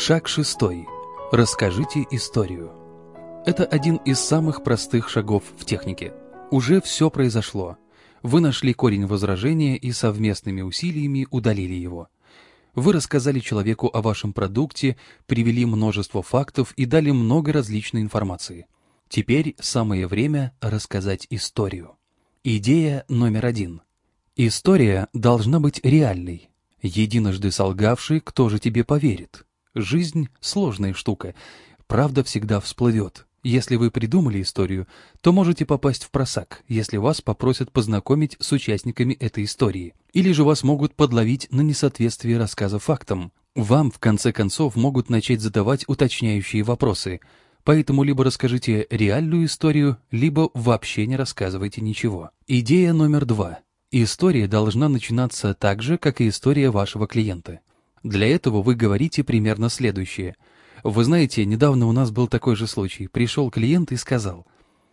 Шаг шестой. Расскажите историю. Это один из самых простых шагов в технике. Уже все произошло. Вы нашли корень возражения и совместными усилиями удалили его. Вы рассказали человеку о вашем продукте, привели множество фактов и дали много различной информации. Теперь самое время рассказать историю. Идея номер один. История должна быть реальной. Единожды солгавший, кто же тебе поверит? Жизнь — сложная штука. Правда всегда всплывет. Если вы придумали историю, то можете попасть в просак, если вас попросят познакомить с участниками этой истории. Или же вас могут подловить на несоответствие рассказа фактам. Вам, в конце концов, могут начать задавать уточняющие вопросы. Поэтому либо расскажите реальную историю, либо вообще не рассказывайте ничего. Идея номер два. История должна начинаться так же, как и история вашего клиента. Для этого вы говорите примерно следующее. Вы знаете, недавно у нас был такой же случай. Пришел клиент и сказал,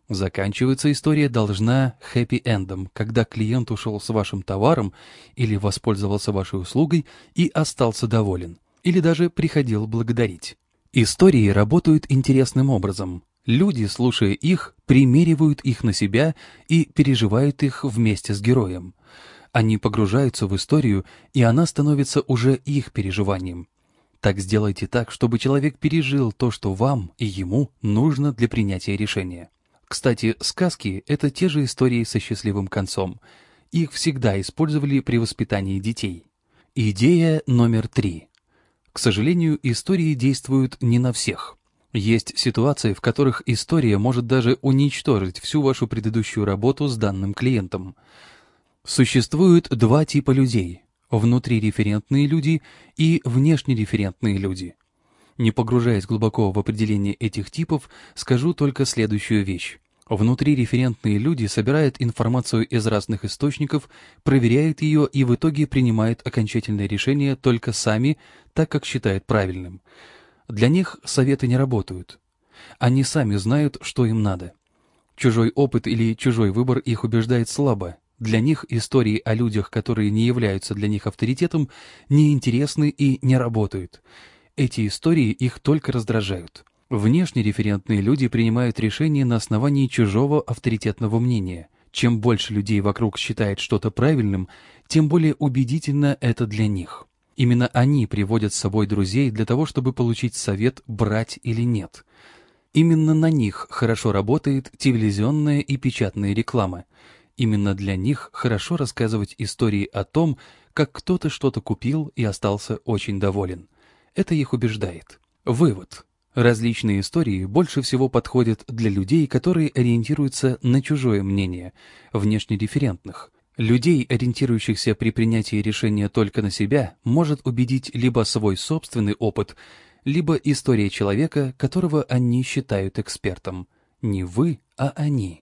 заканчивается история должна хэппи-эндом, когда клиент ушел с вашим товаром или воспользовался вашей услугой и остался доволен, или даже приходил благодарить. Истории работают интересным образом. Люди, слушая их, примеривают их на себя и переживают их вместе с героем. Они погружаются в историю, и она становится уже их переживанием. Так сделайте так, чтобы человек пережил то, что вам и ему нужно для принятия решения. Кстати, сказки — это те же истории со счастливым концом. Их всегда использовали при воспитании детей. Идея номер три. К сожалению, истории действуют не на всех. Есть ситуации, в которых история может даже уничтожить всю вашу предыдущую работу с данным клиентом. Существует два типа людей – внутриреферентные люди и внешнереферентные люди. Не погружаясь глубоко в определение этих типов, скажу только следующую вещь. Внутриреферентные люди собирают информацию из разных источников, проверяют ее и в итоге принимают окончательное решение только сами, так как считают правильным. Для них советы не работают. Они сами знают, что им надо. Чужой опыт или чужой выбор их убеждает слабо, для них истории о людях, которые не являются для них авторитетом, неинтересны и не работают. Эти истории их только раздражают. Внешне референтные люди принимают решения на основании чужого авторитетного мнения. Чем больше людей вокруг считает что-то правильным, тем более убедительно это для них. Именно они приводят с собой друзей для того, чтобы получить совет, брать или нет. Именно на них хорошо работает телевизионная и печатная реклама – Именно для них хорошо рассказывать истории о том, как кто-то что-то купил и остался очень доволен. Это их убеждает. Вывод. Различные истории больше всего подходят для людей, которые ориентируются на чужое мнение, внешнереферентных. Людей, ориентирующихся при принятии решения только на себя, может убедить либо свой собственный опыт, либо история человека, которого они считают экспертом. Не вы, а они.